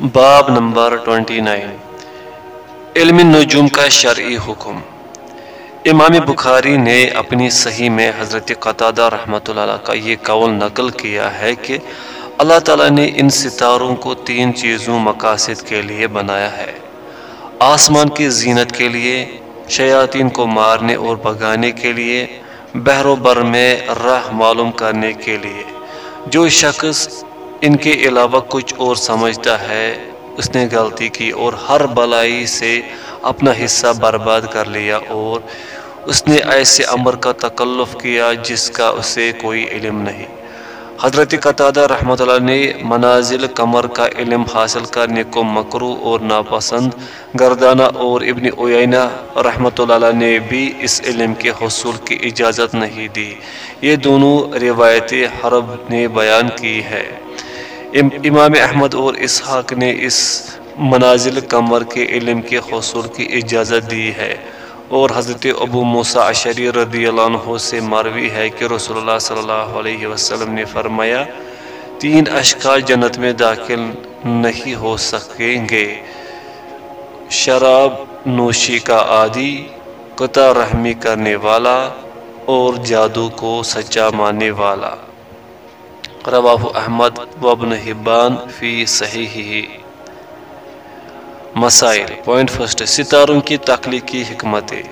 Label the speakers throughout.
Speaker 1: باب نمبر 29 علم نجوم کا شرعی حکم۔ امام بخاری نے اپنی صحیح میں حضرت قطادہ رحمۃ اللہ کا یہ قول نقل کیا ہے کہ اللہ تعالیٰ نے ان ستاروں کو تین چیزوں مقاصد کے لیے بنایا ہے۔ آسمان کی زینت کے لیے، شیاطین کو مارنے اور بگانے کے لیے، بحر و بر میں راہ معلوم کرنے کے لیے۔ جو شخص ان کے علاوہ کچھ اور سمجھتا ہے۔ اس نے غلطی کی اور ہر بلائی سے اپنا حصہ برباد کر لیا اور اس نے ایسے امر کا تکلف کیا جس کا اسے کوئی علم نہیں۔ حضرت قطادہ رحمۃ اللہ نے منازل کمر کا علم حاصل کرنے کو مکرو اور ناپسند گردانہ اور ابن اوینہ رحمۃ اللہ نے بھی اس علم کے حصول کی اجازت نہیں دی۔ یہ دونوں روایتیں حرب نے بیان کی ہے۔ امام احمد اور اسحاق نے اس منازل کمر کے علم کے حصول کی اجازت دی ہے اور حضرت ابو موسیٰ عشری رضی اللہ عنہ سے مروی ہے کہ رسول اللہ صلی اللہ علیہ وسلم نے فرمایا، تین اشکال جنت میں داخل نہیں ہو سکیں گے۔ شراب نوشی کا عادی، قطع رحمی کرنے والا اور جادو کو سچا ماننے والا۔ رواہ احمد وابن حبان فی صحیح مسائل۔ پوائنٹ فرسٹ ستاروں کی تخلیقی حکمتیں۔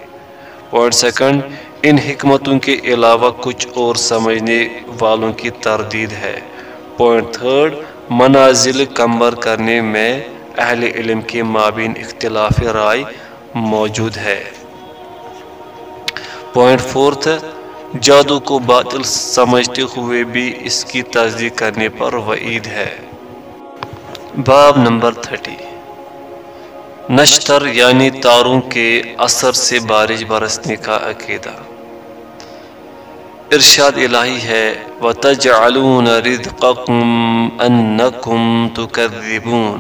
Speaker 1: پوائنٹ سیکنڈ ان حکمتوں کے علاوہ کچھ اور سمجھنے والوں کی تردید ہے۔ پوائنٹ تھرڈ منازل کمبر کرنے میں اہل علم کے مابین اختلاف رائے موجود ہے۔ پوائنٹ فورتھ جادو کو باطل سمجھتے ہوئے بھی اس کی تصدیق کرنے پر وعید ہے۔ باب نمبر تھرٹی۔ نشتر یعنی تاروں کے اثر سے بارش برسنے کا عقیدہ۔ ارشاد الہی ہے، وَتَجْعَلُونَ رِزْقَكُمْ أَنَّكُمْ تُكَذِّبُونَ۔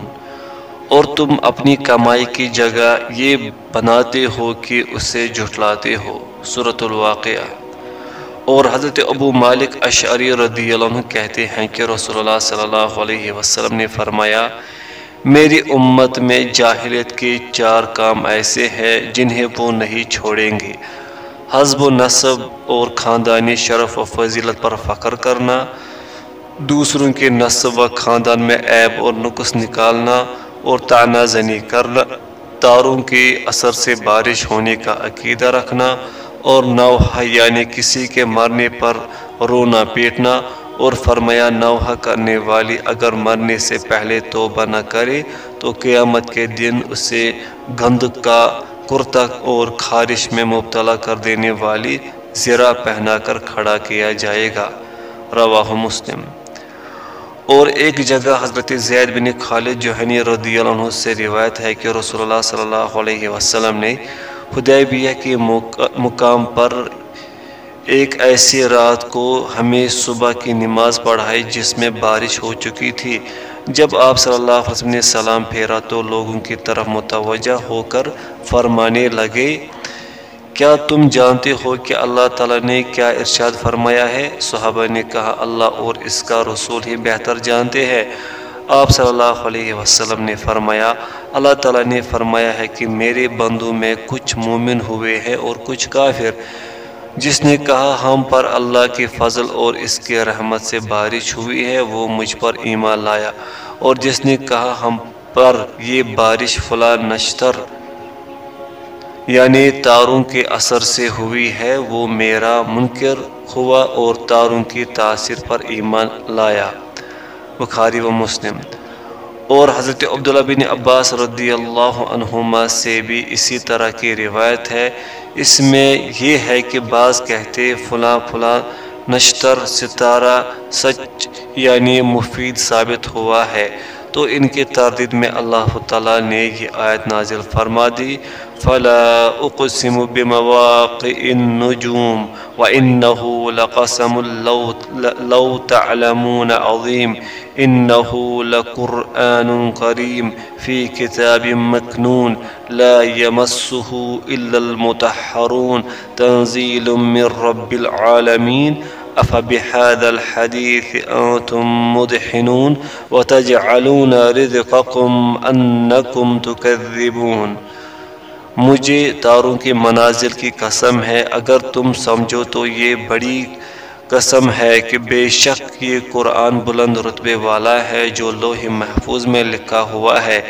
Speaker 1: اور تم اپنی کمائی کی جگہ یہ بناتے ہو کہ اسے جھٹلاتے ہو۔ صورت الواقعہ۔ اور حضرت ابو مالک اشعری رضی اللہ عنہ کہتے ہیں کہ رسول اللہ صلی اللہ علیہ وسلم نے فرمایا، میری امت میں جاہلیت کے چار کام ایسے ہیں جنہیں وہ نہیں چھوڑیں گے۔ حزب و نصب اور خاندانی شرف و فضیلت پر فخر کرنا، دوسروں کے نصب و خاندان میں عیب اور نقص نکالنا اور تعنہ زنی کرنا، تاروں کے اثر سے بارش ہونے کا عقیدہ رکھنا۔ اور نوحہ یعنی کسی کے مرنے پر رونا پیٹنا اور فرمایا نوحہ کرنے والی اگر مرنے سے پہلے توبہ نہ کرے تو قیامت کے دن اسے گند کا کرتا اور خارش میں مبتلا کر دینے والی زرہ پہنا کر کھڑا کیا جائے گا۔ رواہ مسلم۔ اور ایک جگہ حضرت زید بن خالد جوہنی رضی اللہ عنہ سے روایت ہے کہ رسول اللہ صلی اللہ علیہ وسلم نے حدیبیہ کے مقام پر ایک ایسی رات کو ہمیں صبح کی نماز پڑھائی جس میں بارش ہو چکی تھی۔ جب آپ صلی اللہ علیہ وسلم نے سلام پھیرا تو لوگوں کی طرف متوجہ ہو کر فرمانے لگے، کیا تم جانتے ہو کہ اللہ تعالیٰ نے کیا ارشاد فرمایا ہے؟ صحابہ نے کہا، اللہ اور اس کا رسول ہی بہتر جانتے ہیں۔ آپ صلی اللہ علیہ وسلم نے فرمایا، اللہ تعالیٰ نے فرمایا ہے کہ میرے بندوں میں کچھ مومن ہوئے ہیں اور کچھ کافر۔ جس نے کہا، ہم پر اللہ کے فضل اور اس کے رحمت سے بارش ہوئی ہے، وہ مجھ پر ایمان لایا۔ اور جس نے کہا، ہم پر یہ بارش فلاں نشتر یعنی تاروں کے اثر سے ہوئی ہے، وہ میرا منکر ہوا اور تاروں کی تاثر پر ایمان لایا۔ بخاری و مسلم۔ اور حضرت عبداللہ بن عباس رضی اللہ عنہما سے بھی اسی طرح کی روایت ہے۔ اس میں یہ ہے کہ بعض کہتے فلاں فلاں نشتر، ستارہ، سچ یعنی مفید ثابت ہوا ہے۔ تو ان کے تردید میں اللہ تعالیٰ نے یہ آیت نازل فرما دی۔ فلا اقسم بمواقع النجوم وانه لقسم لو تعلمون عظيم۔ إنه لقرآن كريم في كتاب مكنون لا يمسه إلا المطهرون تنزيل من رب العالمين أفبهذا الحديث أنتم مدحنون وتجعلون رزقكم أنكم تكذبون مجھے تاروں کے منازل کی قسم ہے اگر تم سمجھو تو یہ بڑی قسم ہے کہ بے شک یہ قرآن بلند رتبے والا ہے جو لوح محفوظ میں لکھا ہوا ہے۔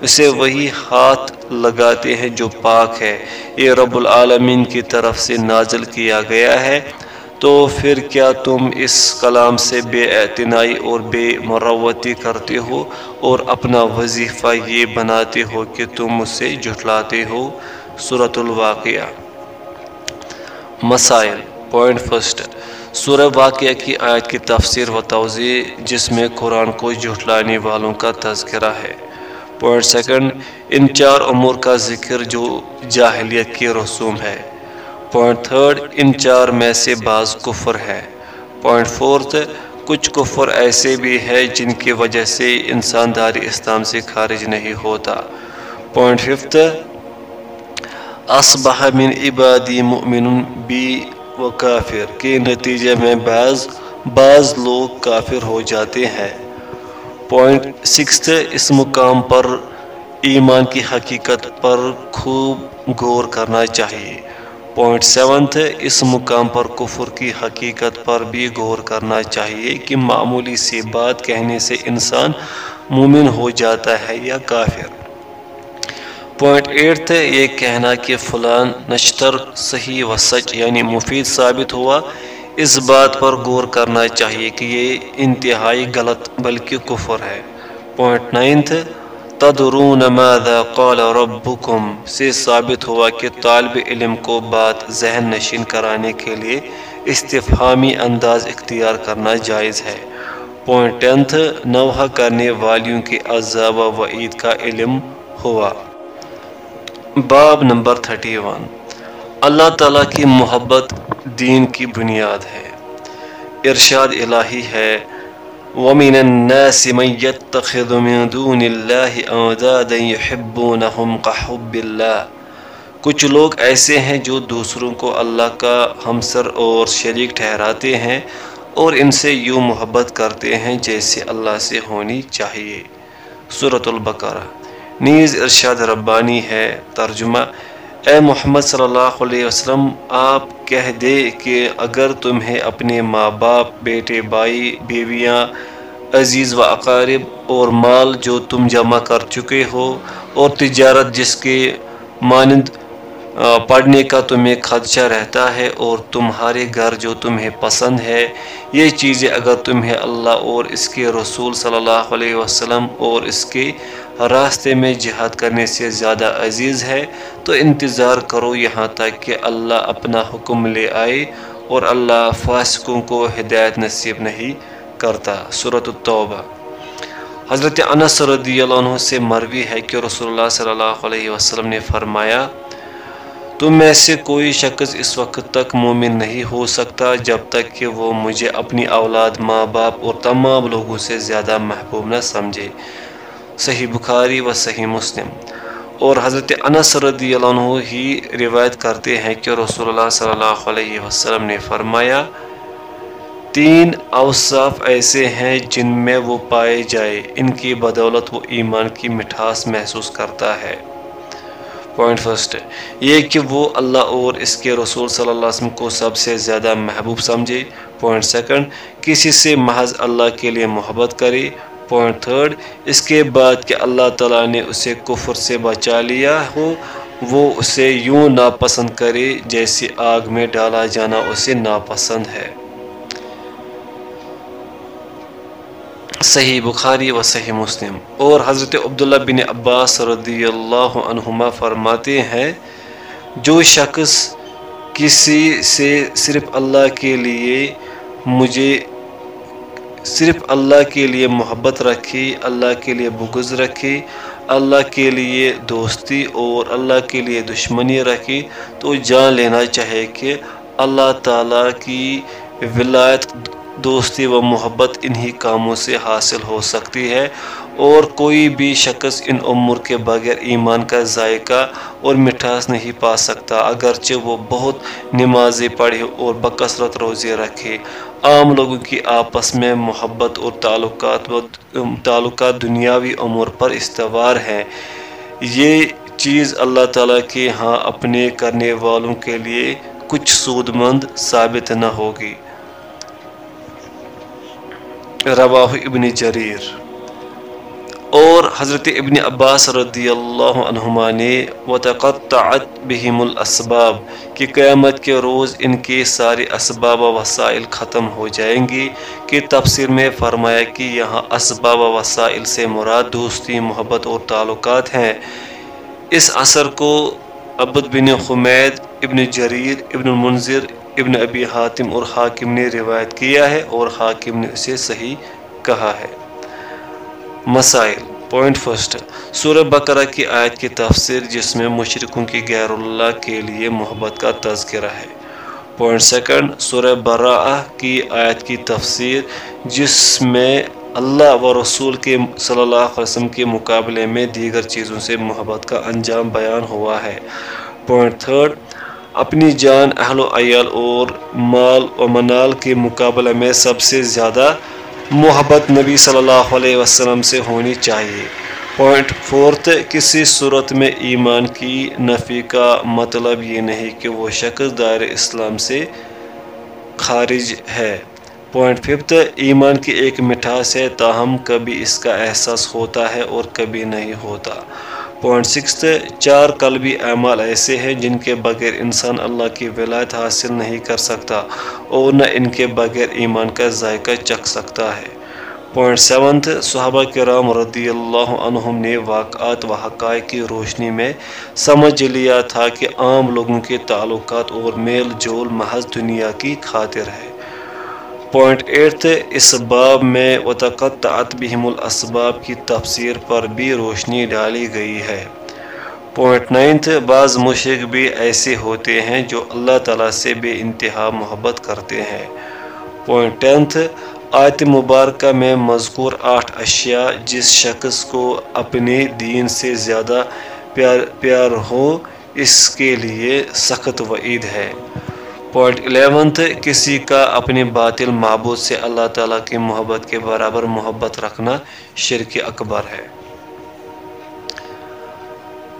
Speaker 1: اسے وہی ہاتھ لگاتے ہیں جو پاک ہے۔ یہ رب العالمین کی طرف سے نازل کیا گیا ہے۔ تو پھر کیا تم اس کلام سے بے اعتنائی اور بے مروتی کرتے ہو اور اپنا وظیفہ یہ بناتے ہو کہ تم اسے جھٹلاتے ہو؟ صورت الواقعہ۔ مسائل۔ پوائنٹ فرسٹ سورہ واقعہ کی آیت کی تفسیر و توضیع جس میں قرآن کو جھٹلانے والوں کا تذکرہ ہے۔ پوائنٹ سیکنڈ، ان چار امور کا ذکر جو جاہلیت کی رسوم ہے۔ پوائنٹ تھرڈ، ان چار میں سے بعض کفر ہے۔ پوائنٹ فورتھ، کچھ کفر ایسے بھی ہے جن کی وجہ سے انسان داری اسلام سے خارج نہیں ہوتا۔ پوائنٹ ففتھ اسبح من عبادی مؤمن بی و کافر کے نتیجے میں بعض بعض لوگ کافر ہو جاتے ہیں۔ پوائنٹ سکس اس مقام پر ایمان کی حقیقت پر خوب غور کرنا چاہیے۔ پوائنٹ سیونتھ اس مقام پر کفر کی حقیقت پر بھی غور کرنا چاہیے کہ معمولی سی بات کہنے سے انسان مومن ہو جاتا ہے یا کافر۔ پوائنٹ ایٹھ یہ کہنا کہ فلان نشتر صحیح و سچ یعنی مفید ثابت ہوا، اس بات پر غور کرنا چاہیے کہ یہ انتہائی غلط بلکہ کفر ہے۔ پوائنٹ نائنتھ تدرون ماذا قال ربکم؟ سے ثابت ہوا کہ طالب علم کو بات ذہن نشین کرانے کے لیے استفہامی انداز اختیار کرنا جائز ہے۔ پوائنٹ ٹینتھ نوحہ کرنے والیوں کے عذاب و وعید کا علم ہوا۔ باب نمبر تھرٹی ون اللہ تعالیٰ کی محبت دین کی بنیاد ہے۔ ارشاد الہی ہے۔ وَمِنَ النَّاسِ مَن يَتَّخِذُ مِن دُونِ اللَّهِ أَنْدَادًا يُحِبُّونَهُمْ كَحُبِّ اللَّهِ۔ کچھ لوگ ایسے ہیں جو دوسروں کو اللہ کا ہمسر اور شریک ٹھہراتے ہیں اور ان سے یوں محبت کرتے ہیں جیسے اللہ سے ہونی چاہیے۔ سورة البقرہ۔ نیز ارشاد ربانی ہے ترجمہ۔ اے محمد صلی اللہ علیہ وسلم، آپ کہہ دے کہ اگر تمہیں اپنے ماں باپ، بیٹے، بھائی، بیویاں، عزیز و اقارب اور مال جو تم جمع کر چکے ہو اور تجارت جس کے مانند پڑھنے کا تمہیں خدشہ رہتا ہے اور تمہارے گھر جو تمہیں پسند ہے، یہ چیزیں اگر تمہیں اللہ اور اس کے رسول صلی اللہ علیہ وسلم اور اس کے راستے میں جہاد کرنے سے زیادہ عزیز ہے، تو انتظار کرو یہاں تک کہ اللہ اپنا حکم لے آئے اور اللہ فاسقوں کو ہدایت نصیب نہیں کرتا۔ صورت التوبہ۔ حضرت انس رضی اللہ عنہ سے مروی ہے کہ رسول اللہ صلی اللہ علیہ وسلم نے فرمایا تم میں سے کوئی شخص اس وقت تک مومن نہیں ہو سکتا جب تک کہ وہ مجھے اپنی اولاد، ماں باپ اور تمام لوگوں سے زیادہ محبوب نہ سمجھے۔ صحیح بخاری و صحیح مسلم۔ اور حضرت انس رضی اللہ عنہ ہی روایت کرتے ہیں کہ رسول اللہ صلی اللہ علیہ وسلم نے فرمایا، تین اوصاف ایسے ہیں جن میں وہ پائے جائے۔ ان کی بدولت وہ ایمان کی مٹھاس محسوس کرتا ہے۔ پوائنٹ فرسٹ یہ کہ وہ اللہ اور اس کے رسول صلی اللہ علیہ وسلم کو سب سے زیادہ محبوب سمجھے۔ پوائنٹ سیکنڈ کسی سے محض اللہ کے لیے محبت کرے۔ پوائنٹ تھرڈ اس کے بعد کہ اللہ تعالیٰ نے اسے کفر سے بچا لیا ہو، وہ اسے یوں ناپسند کرے جیسے آگ میں ڈالا جانا اسے ناپسند ہے۔ صحیح بخاری و صحیح مسلم۔ اور حضرت عبداللہ بن عباس رضی اللہ عنہما فرماتے ہیں، جو شخص کسی سے صرف اللہ کے لیے مجھے، صرف اللہ کے لیے محبت رکھی اللہ کے لیے بغض رکھی اللہ کے لیے دوستی اور اللہ کے لیے دشمنی رکھی تو جان لینا چاہے کہ اللہ تعالیٰ کی ولایت دوستی و محبت انہی کاموں سے حاصل ہو سکتی ہے اور کوئی بھی شخص ان امور کے بغیر ایمان کا ذائقہ اور مٹھاس نہیں پا سکتا، اگرچہ وہ بہت نمازیں پڑھے اور بکثرت روزے رکھے۔ عام لوگوں کی آپس میں محبت اور تعلقات و تعلقات دنیاوی امور پر استوار ہیں۔ یہ چیز اللہ تعالیٰ کے ہاں اپنے کرنے والوں کے لیے کچھ سود مند ثابت نہ ہوگی۔ رواہ ابن جریر۔ اور حضرت ابن عباس رضی اللہ عنہما نے وتقطعت بہم الاسباب کہ قیامت کے روز ان کے سارے اسباب و وسائل ختم ہو جائیں گی کہ تفسیر میں فرمایا کہ یہاں اسباب و وسائل سے مراد دوستی، محبت اور تعلقات ہیں۔ اس اثر کو عبد بن حمید ابن جریر ابن المنظر ابن ابی حاتم اور حاکم نے روایت کیا ہے اور حاکم نے اسے صحیح کہا ہے۔ مسائل۔ پوائنٹ فرسٹ سورہ بقرہ کی آیت کی تفسیر جس میں مشرقوں کی غیر اللہ کے لیے محبت کا تذکرہ ہے۔ پوائنٹ سیکنڈ سورہ براء کی آیت کی تفسیر جس میں اللہ و رسول کے صلی اللہ علیہ وسلم کے مقابلے میں دیگر چیزوں سے محبت کا انجام بیان ہوا ہے۔ پوائنٹ تھرڈ اپنی جان، اہل و عیال اور مال و منال کے مقابلے میں سب سے زیادہ محبت نبی صلی اللہ علیہ وسلم سے ہونی چاہیے۔ پوائنٹ فورتھ کسی صورت میں ایمان کی نفی کا مطلب یہ نہیں کہ وہ شخص دائر اسلام سے خارج ہے۔ پوائنٹ ففتھ ایمان کی ایک مٹھاس ہے، تاہم کبھی اس کا احساس ہوتا ہے اور کبھی نہیں ہوتا۔ پوائنٹ سکس چار قلبی اعمال ایسے ہیں جن کے بغیر انسان اللہ کی ولایت حاصل نہیں کر سکتا اور نہ ان کے بغیر ایمان کا ذائقہ چکھ سکتا ہے۔ پوائنٹ سیونتھ صحابہ کرام رضی اللہ عنہم نے واقعات و حقائق کی روشنی میں سمجھ لیا تھا کہ عام لوگوں کے تعلقات اور میل جول محض دنیا کی خاطر ہے۔ پوائنٹ ایٹھ اس باب میں وتقطعت بہم الاسباب کی تفسیر پر بھی روشنی ڈالی گئی ہے۔ پوائنٹ نائنتھ بعض مشرق بھی ایسے ہوتے ہیں جو اللہ تعالیٰ سے بے انتہا محبت کرتے ہیں۔ پوائنٹ ٹینتھ آیت مبارکہ میں مذکور آٹھ اشیاء جس شخص کو اپنے دین سے زیادہ پیار پیار ہو، اس کے لیے سخت وعید ہے۔ پوائنٹ الیونتھ، کسی کا اپنے باطل معبود سے اللہ تعالیٰ کی محبت کے برابر محبت رکھنا شرک اکبر ہے۔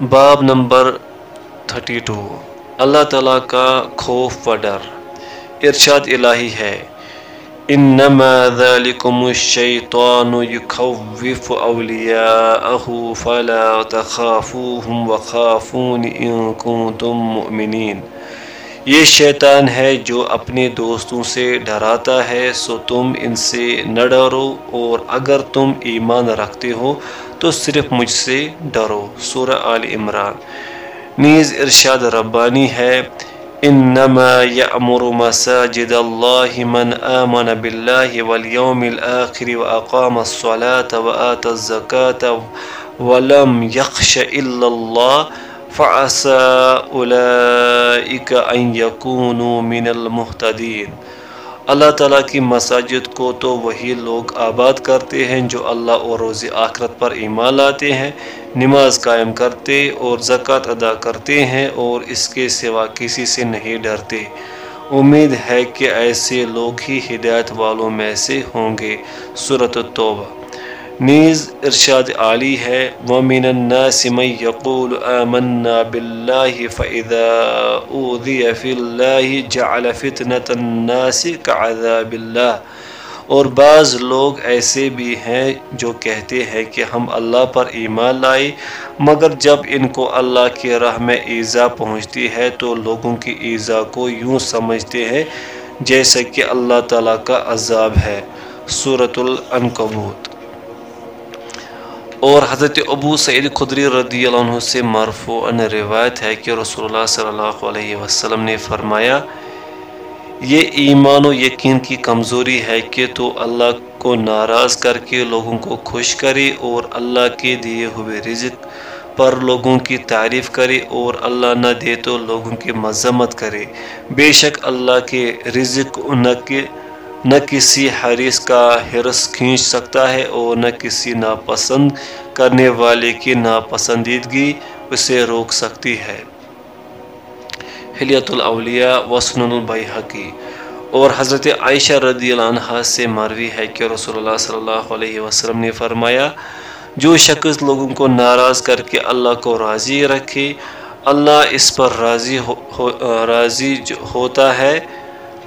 Speaker 1: باب نمبر تھرٹی ٹو۔ اللہ تعالیٰ کا خوف و ڈر۔ ارشاد الہی ہے۔ انما ذلكم الشیطان یخوف اولیاءه فلا تخافوهم وخافون ان کنتم مؤمنین۔ یہ شیطان ہے جو اپنے دوستوں سے ڈراتا ہے، سو تم ان سے نہ ڈرو، اور اگر تم ایمان رکھتے ہو تو صرف مجھ سے ڈرو۔ سورہ آل عمران۔ نیز ارشاد ربانی ہے، انما یامر مساجد اللہ من آمن باللہ والیوم الاخر واقام الصلاة وآت الزکاة ولم یخش الا اللہ من المحتدین اللہ تعالیٰ کی مساجد کو تو وہی لوگ آباد کرتے ہیں جو اللہ اور روز آخرت پر ایمان لاتے ہیں، نماز قائم کرتے اور زکوٰۃ ادا کرتے ہیں اور اس کے سوا کسی سے نہیں ڈرتے۔ امید ہے کہ ایسے لوگ ہی ہدایت والوں میں سے ہوں گے۔ صورت التوبہ۔ نیز ارشاد عالی ہے، وَمِنَ النَّاسِ مَن يَقُولُ آمَنَّا بِاللَّهِ فَإِذَا أُوذِيَ فِي اللَّهِ جَعَلَ فِتْنَةَ النَّاسِ كَعَذَابِ اللَّهِ۔ اور بعض لوگ ایسے بھی ہیں جو کہتے ہیں کہ ہم اللہ پر ایمان لائے، مگر جب ان کو اللہ کی راہ میں ایزا پہنچتی ہے تو لوگوں کی ایزا کو یوں سمجھتے ہیں جیسے کہ اللہ تعالیٰ کا عذاب ہے۔ صورت العنکبوت۔ اور حضرت ابو سعید خدری رضی اللہ عنہ سے ان روایت ہے کہ رسول اللہ صلی اللہ علیہ وسلم نے فرمایا، یہ ایمان و یقین کی کمزوری ہے کہ تو اللہ کو ناراض کر کے لوگوں کو خوش کرے اور اللہ کے دیے ہوئے رزق پر لوگوں کی تعریف کرے اور اللہ نہ دے تو لوگوں کی مذمت کرے۔ بے شک اللہ کے رزق نہ کہ نہ کسی حریث کا حرس کھینچ سکتا ہے اور نہ کسی ناپسند کرنے والے کی ناپسندیدگی اسے روک سکتی ہے۔ حلیت الاولیاء وسن البحقی اور حضرت عائشہ رضی اللہ عنہ سے مروی ہے کہ رسول اللہ صلی اللہ علیہ وسلم نے فرمایا جو شخص لوگوں کو ناراض کر کے اللہ کو راضی رکھے اللہ اس پر راضی ہو, ہو, راضی ہوتا ہے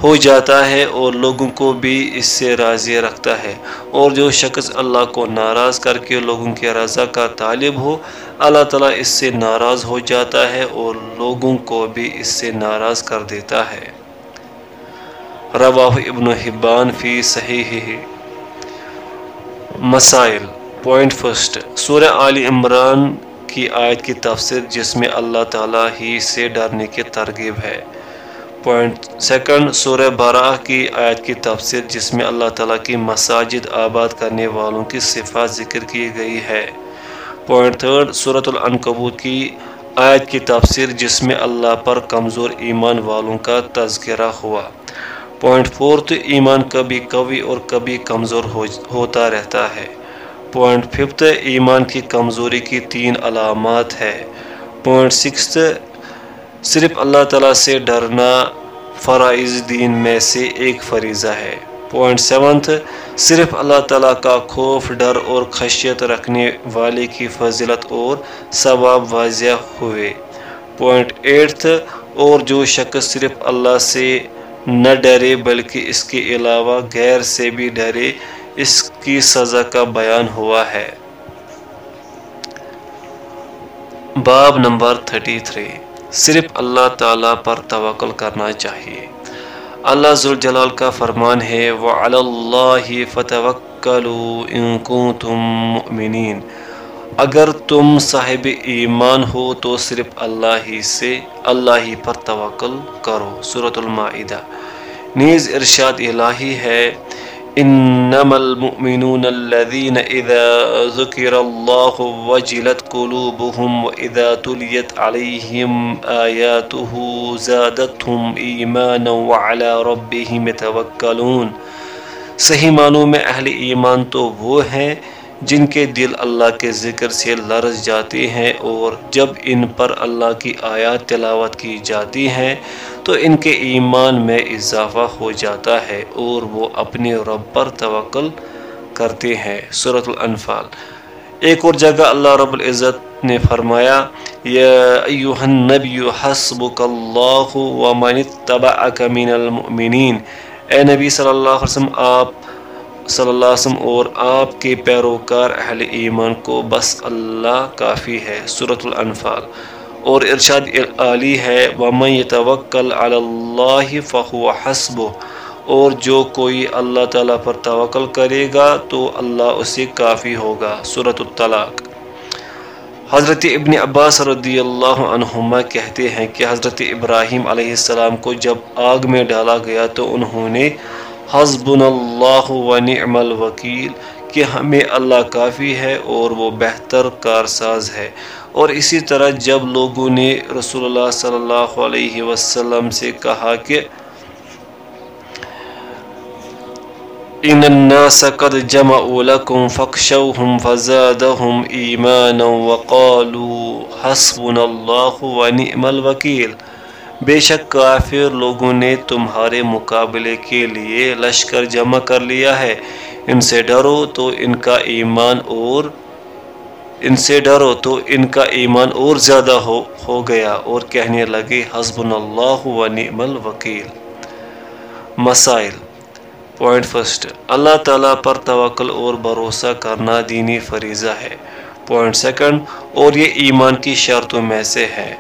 Speaker 1: ہو جاتا ہے اور لوگوں کو بھی اس سے راضی رکھتا ہے۔ اور جو شخص اللہ کو ناراض کر کے لوگوں کے رضا کا طالب ہو، اللہ تعالیٰ اس سے ناراض ہو جاتا ہے اور لوگوں کو بھی اس سے ناراض کر دیتا ہے۔ رواہ ابن حبان فی صحیح مسائل۔ Point first. سورہ علی عمران کی آیت کی تفسیر جس میں اللہ تعالیٰ ہی سے ڈرنے کی ترغیب ہے۔ پوائنٹ سیکنڈ سورہ بارہ کی آیت کی تفسیر جس میں اللہ تعالیٰ کی مساجد آباد کرنے والوں کی صفات ذکر کی گئی ہے۔ پوائنٹ تھرڈ صورت العنکبوت کی آیت کی تفسیر جس میں اللہ پر کمزور ایمان والوں کا تذکرہ ہوا۔ پوائنٹ فورتھ ایمان کبھی قوی اور کبھی کمزور ہو ہوتا رہتا ہے۔ پوائنٹ ففتھ ایمان کی کمزوری کی تین علامات ہے۔ پوائنٹ سکس صرف اللہ تعالیٰ سے ڈرنا فرائض دین میں سے ایک فریضہ ہے۔ پوائنٹ سیونتھ صرف اللہ تعالیٰ کا خوف، ڈر اور خشیت رکھنے والے کی فضلت اور ثواب واضح ہوئے۔ پوائنٹ ایٹتھ اور جو شخص صرف اللہ سے نہ ڈرے بلکہ اس کے علاوہ غیر سے بھی ڈرے، اس کی سزا کا بیان ہوا ہے۔ باب نمبر تھرٹی تھری۔ صرف اللہ تعالیٰ پر توکل کرنا چاہیے۔ اللہ ذوالجلال کا فرمان ہے، وَعَلَى اللَّهِ فَتَوَكَّلُوا إِن كُنتُم مُؤْمِنِينَ۔ اگر تم صاحب ایمان ہو تو صرف اللہ ہی سے، اللہ ہی پر توکل کرو۔ سورة المائدہ۔ نیز ارشاد الہی ہے انما المؤمنون الذين اذا ذكر الله وجلت قلوبهم واذا تليت عليهم اياته زادتهم ايمانا وعلى ربهم يتوكلون. صحیح معنوں میں اہل ایمان تو وہ ہیں جن کے دل اللہ کے ذکر سے لرز جاتے ہیں اور جب ان پر اللہ کی آیات تلاوت کی جاتی ہیں، تو ان کے ایمان میں اضافہ ہو جاتا ہے اور وہ اپنے رب پر توکل کرتے ہیں۔ صورت الانفال۔ ایک اور جگہ اللہ رب العزت نے فرمایا، یا ایوہ النبی حسبک اللہ ومن اتبعک من المؤمنین۔ اے نبی صلی اللہ علیہ وسلم، آپ صلی اللہ علیہ وسلم، اور آپ کے پیروکار اہل ایمان کو بس اللہ کافی ہے صورت الانفال۔ اور ارشاد علی ہے، وَمَن يَتَوَكَّلْ عَلَى اللَّهِ فَهُوَ حَسْبُهُ۔ اور جو کوئی اللہ تعالیٰ پر توکل کرے گا تو اللہ اسے کافی ہوگا صورت الطلاق۔ حضرت ابن عباس رضی اللہ عنہما کہتے ہیں کہ حضرت ابراہیم علیہ السلام کو جب آگ میں ڈالا گیا تو انہوں نے حسبن اللہ و نعم الوکیل کہ ہمیں اللہ کافی ہے اور وہ بہتر کارساز ہے۔ اور اسی طرح جب لوگوں نے رسول اللہ صلی اللہ علیہ وسلم سے کہا کہ ان الناس قد جمعوا لكم فاخشوهم فزادهم ایمانا وقالوا حسبنا الله ونعم الوکیل۔ بے شک کافر لوگوں نے تمہارے مقابلے کے لیے لشکر جمع کر لیا ہے۔ ان سے ڈرو تو ان کا ایمان اور ان سے ڈرو تو ان کا ایمان اور زیادہ ہو ہو گیا۔ اور کہنے لگے حسب اللہ و نعم الوکیل. مسائل پوائنٹ فرسٹ، اللہ تعالیٰ پر توکل اور بھروسہ کرنا دینی فریضہ ہے۔ پوائنٹ سیکنڈ، اور یہ ایمان کی شرطوں میں سے ہے۔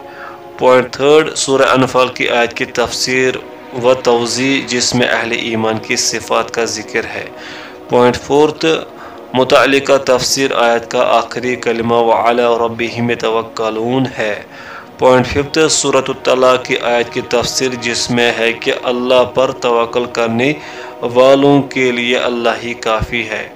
Speaker 1: پوائنٹ تھرڈ سورہ انفال کی آیت کی تفسیر و توضیع جس میں اہل ایمان کی صفات کا ذکر ہے۔ پوائنٹ فورتھ، متعلقہ تفسیر آیت کا آخری کلمہ و اعلیٰ ربہم توکلون ہے۔ پوائنٹ ففتھ صورت الطلاق کی آیت کی تفسیر جس میں ہے کہ اللہ پر توکل کرنے والوں کے لیے اللہ ہی کافی ہے۔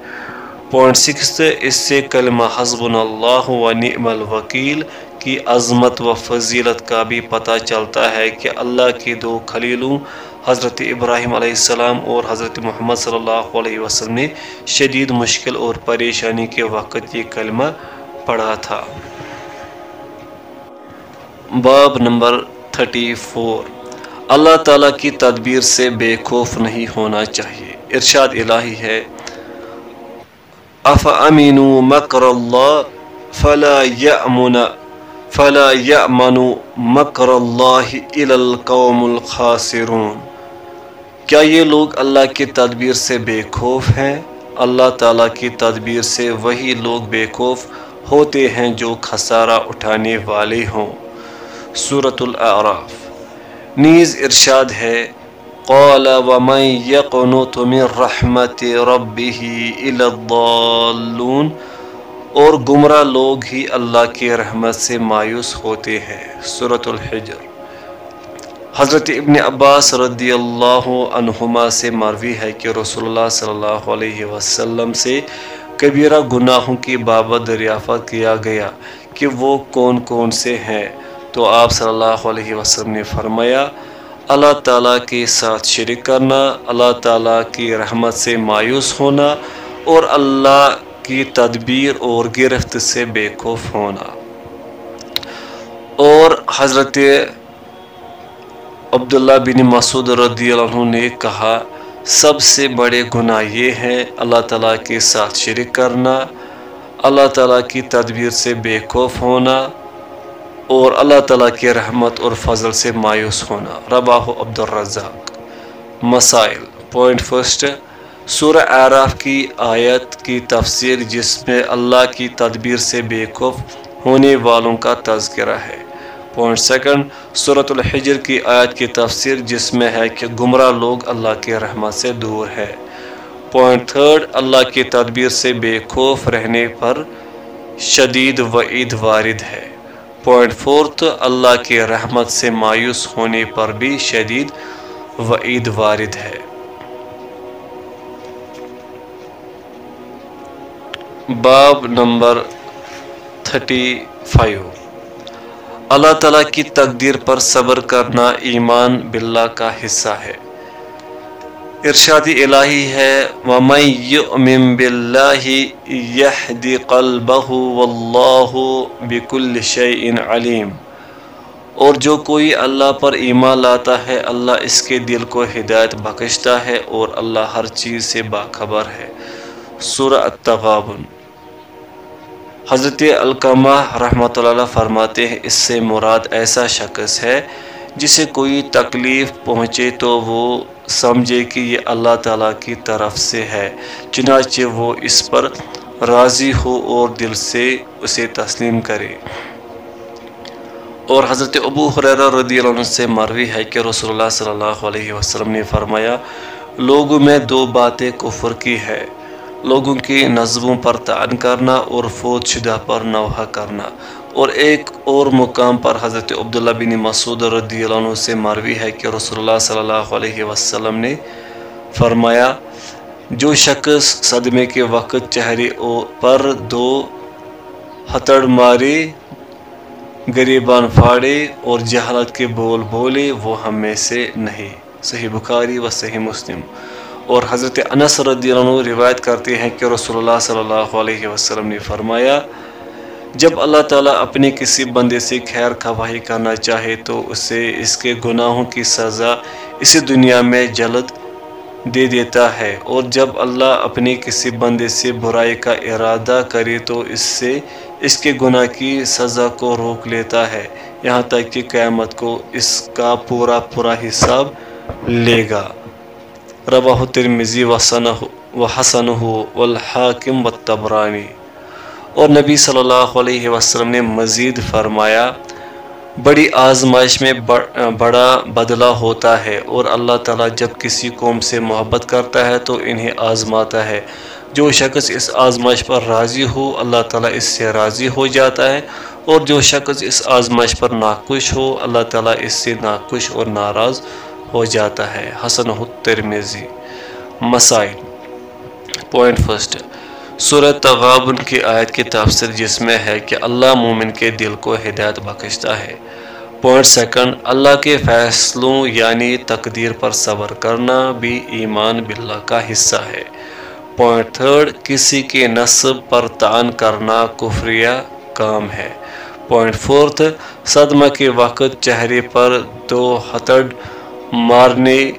Speaker 1: پوائنٹ سکس اس سے کلمہ حسبن اللہ و نعم الوکیل کی عظمت و فضیلت کا بھی پتہ چلتا ہے کہ اللہ کی دو خلیلوں، حضرت ابراہیم علیہ السلام اور حضرت محمد صلی اللہ علیہ وسلم نے شدید مشکل اور پریشانی کے وقت یہ کلمہ پڑھا تھا۔ باب نمبر تھرٹی فور۔ اللہ تعالیٰ کی تدبیر سے بے خوف نہیں ہونا چاہیے۔ ارشاد الہی ہے اف امین مکر اللہ فلا یامن فلا یامن مکر اللہ القوم الخاسرون۔ کیا یہ لوگ اللہ کی تدبیر سے بے خوف ہیں؟ اللہ تعالیٰ کی تدبیر سے وہی لوگ بے خوف ہوتے ہیں جو خسارہ اٹھانے والے ہوں۔ صورت الاعراف نیز ارشاد ہے، قال ومن يقنط من رحمت ربه الى الضالون؟ اور گمراہ لوگ ہی اللہ کی رحمت سے مایوس ہوتے ہیں۔ صورت الحجر۔ حضرت ابن عباس رضی اللہ عنہما سے مروی ہے کہ رسول اللہ صلی اللہ علیہ وسلم سے کبیرہ گناہوں کی بابت دریافت کیا گیا کہ وہ کون کون سے ہیں۔ تو آپ صلی اللہ علیہ وسلم نے فرمایا، اللہ تعالیٰ کے ساتھ شرک کرنا، اللہ تعالیٰ کی رحمت سے مایوس ہونا اور اللہ کی تدبیر اور گرفت سے بے خوف ہونا۔ اور حضرت عبداللہ بن مسعود رضی اللہ عنہ نے کہا، سب سے بڑے گناہ یہ ہیں اللہ تعالیٰ کے ساتھ شرک کرنا، اللہ تعالیٰ کی تدبیر سے بے خوف ہونا، اور اللہ تعالیٰ کی رحمت اور فضل سے مایوس ہونا۔ رباہ عبد الرزاق مسائل۔ پوائنٹ فرسٹ سورہ اعراف کی آیت کی تفسیر جس میں اللہ کی تدبیر سے بے خوف ہونے والوں کا تذکرہ ہے۔ پوائنٹ سیکنڈ صورت الحجر کی آیت کی تفسیر جس میں ہے کہ گمراہ لوگ اللہ کی رحمت سے دور ہے پوائنٹ تھرڈ اللہ کی تدبیر سے بے خوف رہنے پر شدید وعید وارد ہے۔ پوائنٹ فورتھ اللہ کے رحمت سے مایوس ہونے پر بھی شدید وعید وارد ہے۔ باب نمبر تھرٹی فائیو۔ اللہ تعالیٰ کی تقدیر پر صبر کرنا ایمان باللہ کا حصہ ہے۔ ارشادی الہی ہے، وَمَن يُؤْمِن بِاللَّهِ يَحْدِ قَلْبَهُ وَاللَّهُ بِكُلِّ شَيْءٍ عَلِيمٌ اور جو کوئی اللہ پر ایمان لاتا ہے، اللہ اس کے دل کو ہدایت بخشتا ہے اور اللہ ہر چیز سے باخبر ہے۔ سورہ التغابن۔ حضرت القمہ رحمۃ اللہ فرماتے ہیں، اس سے مراد ایسا شخص ہے جسے کوئی تکلیف پہنچے تو وہ سمجھے کہ یہ اللہ تعالیٰ کی طرف سے ہے، چنانچہ وہ اس پر راضی ہو اور دل سے اسے تسلیم کرے۔ اور حضرت ابو حریرہ رضی اللہ عنہ سے مروی ہے کہ رسول اللہ صلی اللہ علیہ وسلم نے فرمایا، لوگوں میں دو باتیں کفر کی ہے لوگوں کی نظموں پر تعن کرنا اور فوت شدہ پر نوحہ کرنا۔ اور ایک اور مقام پر حضرت عبداللہ بن مسعود رضی اللہ عنہ سے مروی ہے کہ رسول اللہ صلی اللہ علیہ وسلم نے فرمایا، جو شخص صدمے کے وقت چہرے پر دو ہتڑ مارے غریبان پھاڑے اور جہالت کے بول بولے، وہ ہم میں سے نہیں۔ صحیح بخاری و صحیح مسلم۔ اور حضرت انس رضی اللہ عنہ روایت کرتے ہیں کہ رسول اللہ صلی اللہ علیہ وسلم نے فرمایا، جب اللہ تعالیٰ اپنے کسی بندے سے خیر خواہی کرنا چاہے تو اسے اس کے گناہوں کی سزا اسی دنیا میں جلد دے دیتا ہے۔ اور جب اللہ اپنے کسی بندے سے برائی کا ارادہ کرے تو اس سے اس کے گناہ کی سزا کو روک لیتا ہے۔ یہاں تک کہ قیامت کو اس کا پورا پورا حساب لے گا۔ رواہ ترمزی وسن و حسن ہو والحاکم و تبرانی اور نبی صلی اللہ علیہ وسلم نے مزید فرمایا، بڑی آزمائش میں بڑا بدلہ ہوتا ہے اور اللہ تعالیٰ جب کسی قوم سے محبت کرتا ہے تو انہیں آزماتا ہے۔ جو شخص اس آزمائش پر راضی ہو، اللہ تعالیٰ اس سے راضی ہو جاتا ہے۔ اور جو شخص اس آزمائش پر ناخوش ہو، اللہ تعالیٰ اس سے ناخوش اور ناراض ہو جاتا ہے۔ حسن ترمیزی مسائل۔ پوائنٹ فرسٹ سورہ تغابن کی آیت کی تفسیر جس میں ہے کہ اللہ مومن کے دل کو ہدایت بخشتا ہے۔ پوائنٹ سیکنڈ اللہ کے فیصلوں یعنی تقدیر پر صبر کرنا بھی ایمان باللہ کا حصہ ہے۔ پوائنٹ تھرڈ کسی کے نصب پر تعان کرنا کفریہ کام ہے۔ پوائنٹ فورتھ صدمہ کے وقت چہرے پر دو ہتڑ مارنے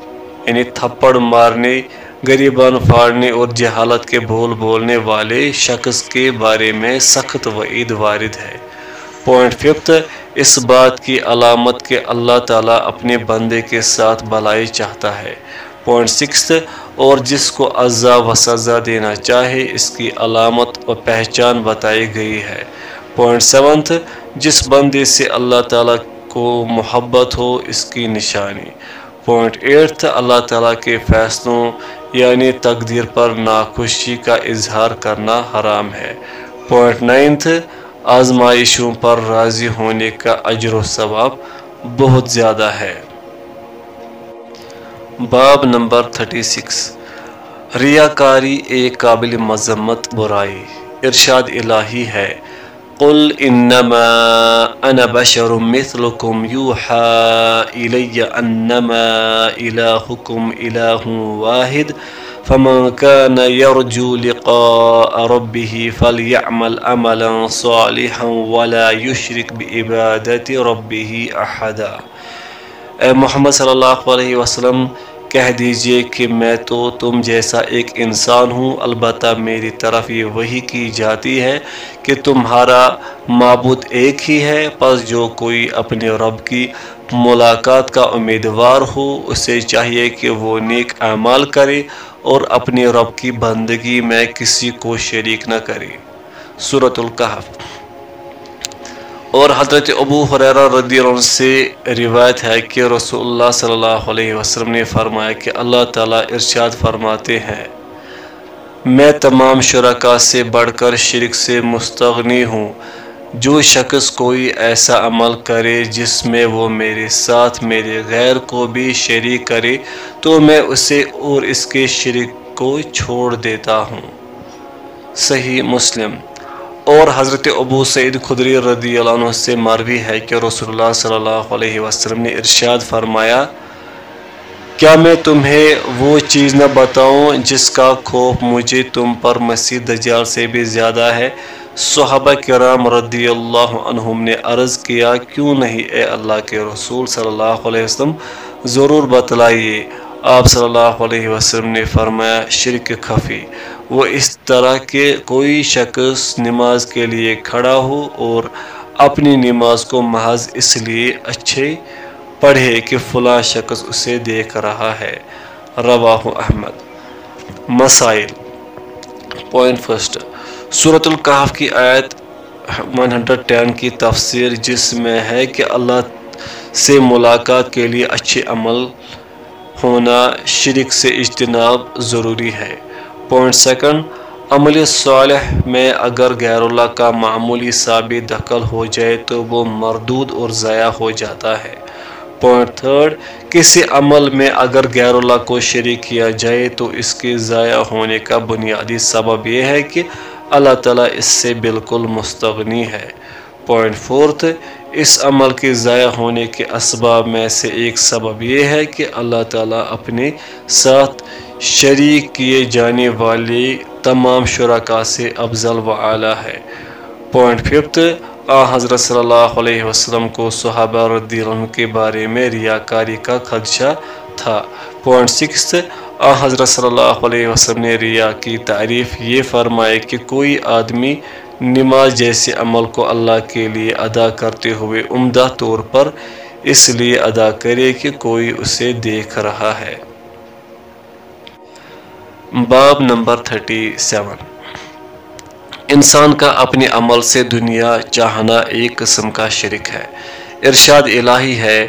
Speaker 1: یعنی تھپڑ مارنے غریبان پھاڑنے اور جہالت کے بھول بولنے والے شخص کے بارے میں سخت وعید وارد ہے۔ پوائنٹ ففتھ اس بات کی علامت کہ اللہ تعالیٰ اپنے بندے کے ساتھ بلائی چاہتا ہے۔ پوائنٹ سکس اور جس کو عزا و سزا دینا چاہے، اس کی علامت و پہچان بتائی گئی ہے۔ پوائنٹ سیونتھ جس بندے سے اللہ تعالیٰ کو محبت ہو، اس کی نشانی۔ پوائنٹ ایٹھ اللہ تعالیٰ کے فیصلوں یعنی تقدیر پر ناخوشی کا اظہار کرنا حرام ہے۔ پوائنٹ نائنتھ آزمائشوں پر راضی ہونے کا اجر و ثواب بہت زیادہ ہے۔ باب نمبر تھرٹی سکس، ریاکاری، ایک قابل مذمت برائی۔ ارشاد الہی ہے۔ قل إنما أنا بشر مثلكم يوحى إلي أنما إلهكم إله واحد فمن كان يرجو لقاء ربه فليعمل عملا صالحا ولا يشرك بعبادة ربه احدا. محمد صلی اللہ علیہ وسلم کہہ دیجیے کہ میں تو تم جیسا ایک انسان ہوں، البتہ میری طرف یہ وہی کی جاتی ہے کہ تمہارا معبود ایک ہی ہے، پس جو کوئی اپنے رب کی ملاقات کا امیدوار ہو، اسے چاہیے کہ وہ نیک اعمال کرے اور اپنے رب کی بندگی میں کسی کو شریک نہ کرے۔ صورت القحف۔ اور حضرت ابو حریرہ رضی اللہ عنہ سے روایت ہے کہ رسول اللہ صلی اللہ علیہ وسلم نے فرمایا کہ اللہ تعالیٰ ارشاد فرماتے ہیں، میں تمام شرکا سے بڑھ کر شرک سے مستغنی ہوں۔ جو شخص کوئی ایسا عمل کرے جس میں وہ میرے ساتھ میرے غیر کو بھی شریک کرے، تو میں اسے اور اس کے شرک کو چھوڑ دیتا ہوں۔ صحیح مسلم۔ اور حضرت ابو سعید خدری رضی اللہ عنہ سے مروی ہے کہ رسول اللہ صلی اللہ علیہ وسلم نے ارشاد فرمایا، کیا میں تمہیں وہ چیز نہ بتاؤں جس کا خوف مجھے تم پر مسیح دجال سے بھی زیادہ ہے؟ صحابہ کرام رضی اللہ عنہم نے عرض کیا، کیوں نہیں اے اللہ کے رسول صلی اللہ علیہ وسلم؟ ضرور بتلائیے۔ آپ صلی اللہ علیہ وسلم نے فرمایا، شرک خفی وہ اس طرح کہ کوئی شخص نماز کے لیے کھڑا ہو اور اپنی نماز کو محض اس لیے اچھے پڑھے کہ فلاں شخص اسے دیکھ رہا ہے۔ رواہ احمد۔ مسائل۔ Point first. صورت القحف کی آیت 110 کی تفسیر جس میں ہے کہ اللہ سے ملاقات کے لیے اچھے عمل ہونا شرک سے اجتناب ضروری ہے۔ پوائنٹ سیکنڈ، عمل صالح میں اگر غیر اللہ کا معمولی ثابت دخل ہو جائے تو وہ مردود اور ضائع ہو جاتا ہے۔ پوائنٹ تھرڈ، کسی عمل میں اگر غیر اللہ کو شریک کیا جائے تو اس کے ضائع ہونے کا بنیادی سبب یہ ہے کہ اللہ تعالیٰ اس سے بالکل مستغنی ہے۔ پوائنٹ فورتھ اس عمل کے ضائع ہونے کے اسباب میں سے ایک سبب یہ ہے کہ اللہ تعالیٰ اپنے ساتھ شریک کیے جانے والے تمام شرکا سے افضل و اعلیٰ ہے۔ پوائنٹ ففتھ آ حضرت صلی اللہ علیہ وسلم کو صحابہ رضی اللہ عنہ کے بارے میں ریاکاری کا خدشہ تھا۔ پوائنٹ سکس آ حضرت صلی اللہ علیہ وسلم نے ریا کی تعریف یہ فرمائے کہ کوئی آدمی نماز جیسے عمل کو اللہ کے لیے ادا کرتے ہوئے عمدہ طور پر اس لیے ادا کرے کہ کوئی اسے دیکھ رہا ہے۔ باب نمبر تھرٹی سیون۔ انسان کا اپنے عمل سے دنیا چاہنا ایک قسم کا شرک ہے۔ ارشاد الہی ہے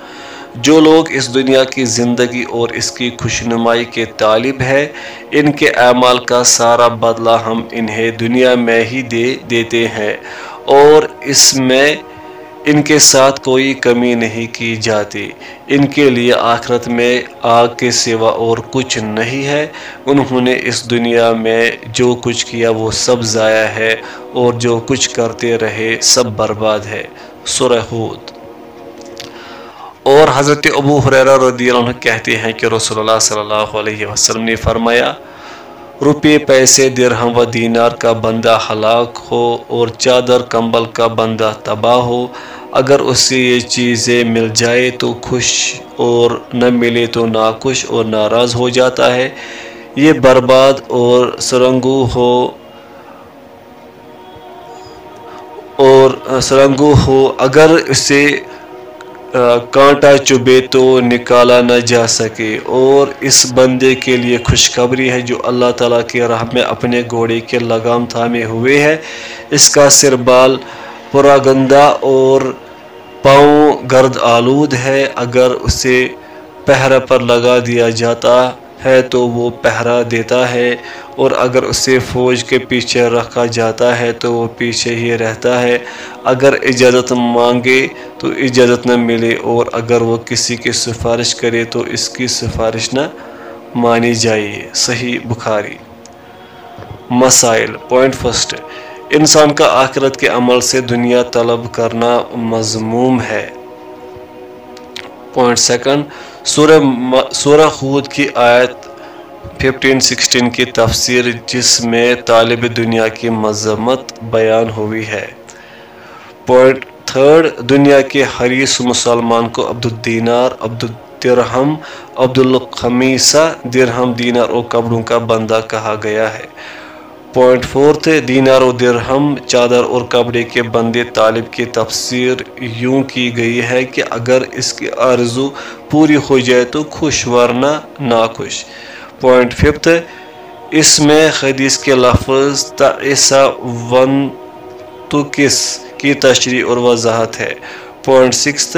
Speaker 1: جو لوگ اس دنیا کی زندگی اور اس کی خوشنمائی کے طالب ہے ان کے اعمال کا سارا بدلہ ہم انہیں دنیا میں ہی دے دیتے ہیں۔ اور اس میں ان کے ساتھ کوئی کمی نہیں کی جاتی۔ ان کے لیے آخرت میں آگ کے سوا اور کچھ نہیں ہے۔ انہوں نے اس دنیا میں جو کچھ کیا وہ سب ضائع ہے اور جو کچھ کرتے رہے سب برباد ہے۔ سورہ ہود۔ اور حضرت ابو حریرہ رضی اللہ عنہ کہتے ہیں کہ رسول اللہ صلی اللہ علیہ وسلم نے فرمایا، روپے، پیسے، درہم و دینار کا بندہ ہلاک ہو اور چادر کمبل کا بندہ تباہ ہو، اگر اسے یہ چیزیں مل جائے تو خوش اور نہ ملے تو ناخوش اور ناراض ہو جاتا ہے۔ یہ برباد اور سرنگو ہو اور سرنگو ہو، اگر اسے کانٹا چبے تو نکالا نہ جا سکے۔ اور اس بندے کے لیے خوشخبری ہے جو اللہ تعالیٰ کے راہ میں اپنے گھوڑے کے لگام تھامے ہوئے ہے۔ اس کا سر بال پورا گندا اور پاؤں گرد آلود ہے۔ اگر اسے پہرا پر لگا دیا جاتا ہے تو وہ پہرا دیتا ہے اور اگر اسے فوج کے پیچھے رکھا جاتا ہے تو وہ پیچھے ہی رہتا ہے۔ اگر اجازت مانگے تو اجازت نہ ملے اور اگر وہ کسی کی سفارش کرے تو اس کی سفارش نہ مانی جائے۔ صحیح بخاری۔ مسائل۔ Point first. انسان کا آخرت کے عمل سے دنیا طلب کرنا مضموم ہے۔ Point second. سورہ سورہ خود کی آیت ففٹین سکسٹین کی تفسیر جس میں طالب دنیا کی مذمت بیان ہوئی ہے۔ پوائنٹ تھرڈ دنیا کے حریص مسلمان کو عبد الدینار عبد الدرہم عبد الخمیسہ درہم دینار اور کپڑوں کا بندہ کہا گیا ہے۔ پوائنٹ فورتھ، دینار و درہم، چادر اور کپڑے کے بندے طالب کی تفسیر یوں کی گئی ہے کہ اگر اس کی آرزو پوری ہو جائے تو خوش ورنہ ناخوش۔ پوائنٹ ففتھ، اس میں حدیث کے لفظ تعیسہ ون تو کس کی تشریح اور وضاحت ہے؟ پوائنٹ سکس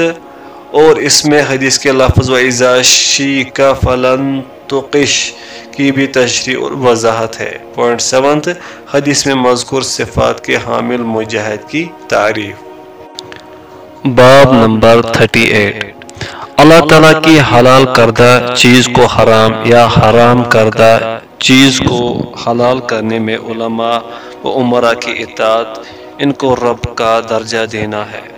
Speaker 1: اور اس میں حدیث کے لفظ و ازاشی کا فلن تو قش کی بھی تشریح اور وضاحت ہے۔ پوائنٹ سیونتھ حدیث میں مذکور صفات کے حامل مجاہد کی تعریف۔
Speaker 2: باب نمبر 38 اللہ تعالیٰ کی حلال کردہ چیز کو حرام یا حرام کردہ چیز کو حلال کرنے میں علماء و عمرہ کی اطاعت ان کو رب کا درجہ دینا ہے۔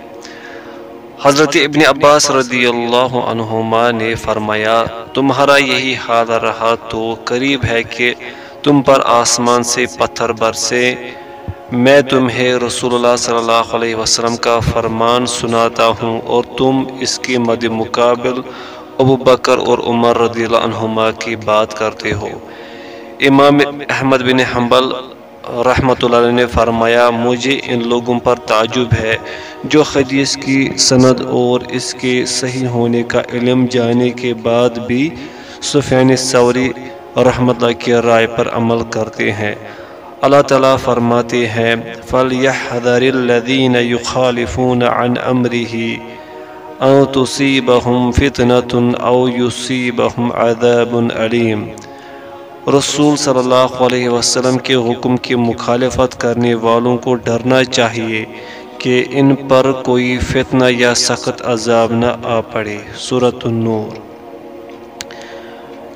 Speaker 1: حضرت ابن عباس رضی اللہ عنہما نے فرمایا، تمہارا یہی حال رہا تو قریب ہے کہ تم پر آسمان سے پتھر برسے۔ میں تمہیں رسول اللہ صلی اللہ علیہ وسلم کا فرمان سناتا ہوں اور تم اس کے مد مقابل ابو بکر اور عمر رضی اللہ عنہما کی بات کرتے ہو۔ امام احمد بن حنبل رحمۃ اللہ علیہ نے فرمایا، مجھے ان لوگوں پر تعجب ہے جو حدیث کی سند اور اس کے صحیح ہونے کا علم جانے کے بعد بھی سفین سوری رحمۃ اللہ کی رائے پر عمل کرتے ہیں۔ اللہ تعالیٰ فرماتے ہیں، فَلْيَحْذَرِ الَّذِينَ يُخَالِفُونَ عَنْ أَمْرِهِ أَوْ تُصِيبَهُمْ فِتْنَةٌ أَوْ يُصِيبَهُمْ عَذَابٌ عَلِيمٌ رسول صلی اللہ علیہ وسلم کے حکم کی مخالفت کرنے والوں کو ڈرنا چاہیے کہ ان پر کوئی فتنہ یا سخت عذاب نہ آ پڑے۔ سورة النور۔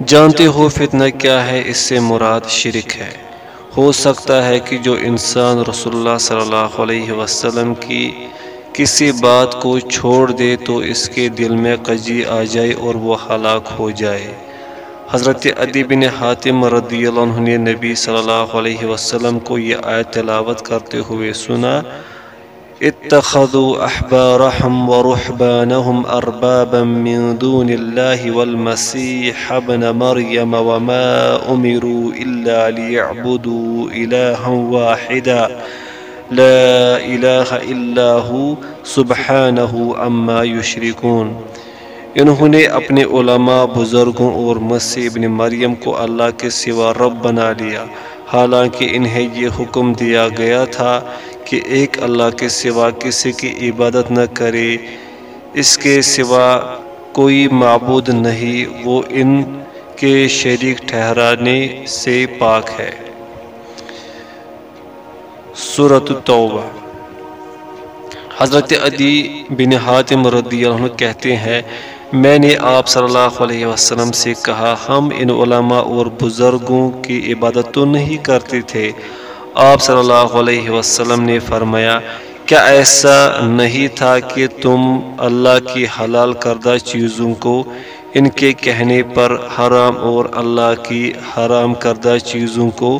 Speaker 1: جانتے ہو فتنہ کیا ہے؟ اس سے مراد شرک ہے۔ ہو سکتا ہے کہ جو انسان رسول اللہ صلی اللہ علیہ وسلم کی کسی بات کو چھوڑ دے تو اس کے دل میں قجی آ جائے اور وہ ہلاک ہو جائے۔ حضرت عدی بن حاتم رضی اللہ عنہ نے نبی صلی اللہ علیہ وسلم کو یہ آیت تلاوت کرتے ہوئے سنا اتخذوا احبارهم ورحبانهم اربابا من دون الله والمسيح ابن مريم وما أمروا إلا ليعبدوا إلها واحدا لا إله إلا هو سبحانه عما يشركون. انہوں نے اپنے علماء بزرگوں اور مسیح ابن مریم کو اللہ کے سوا رب بنا لیا۔ حالانکہ انہیں یہ حکم دیا گیا تھا کہ ایک اللہ کے سوا کسی کی عبادت نہ کرے۔ اس کے سوا
Speaker 2: کوئی معبود نہیں، وہ ان کے شریک ٹھہرانے سے پاک ہے۔ صورت التوبہ۔ حضرت عدی بن حاتم رضی اللہ عنہ کہتے ہیں میں نے آپ صلی اللہ علیہ وسلم سے کہا، ہم ان علماء اور بزرگوں کی عبادت تو نہیں کرتے تھے۔ آپ صلی اللہ علیہ وسلم نے فرمایا، کیا ایسا نہیں تھا کہ تم اللہ کی حلال کردہ چیزوں کو ان کے کہنے پر حرام اور اللہ کی حرام کردہ چیزوں کو